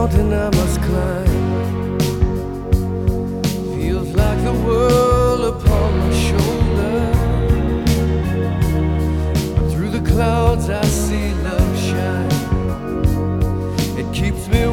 Mountain I must climb feels like the world upon my shoulder. But through the clouds I see love shine. It keeps me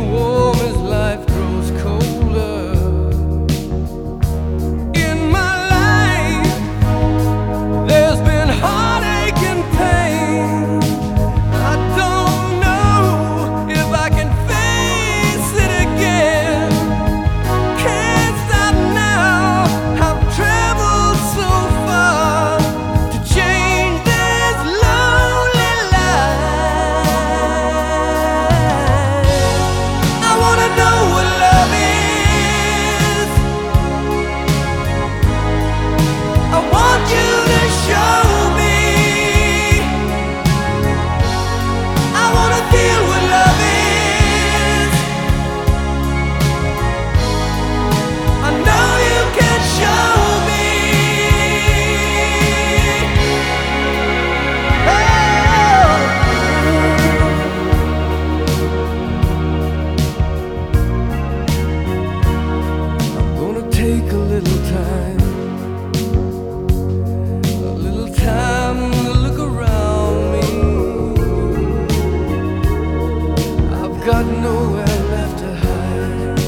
got nowhere left to hide.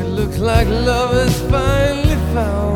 It looks like love is finally found.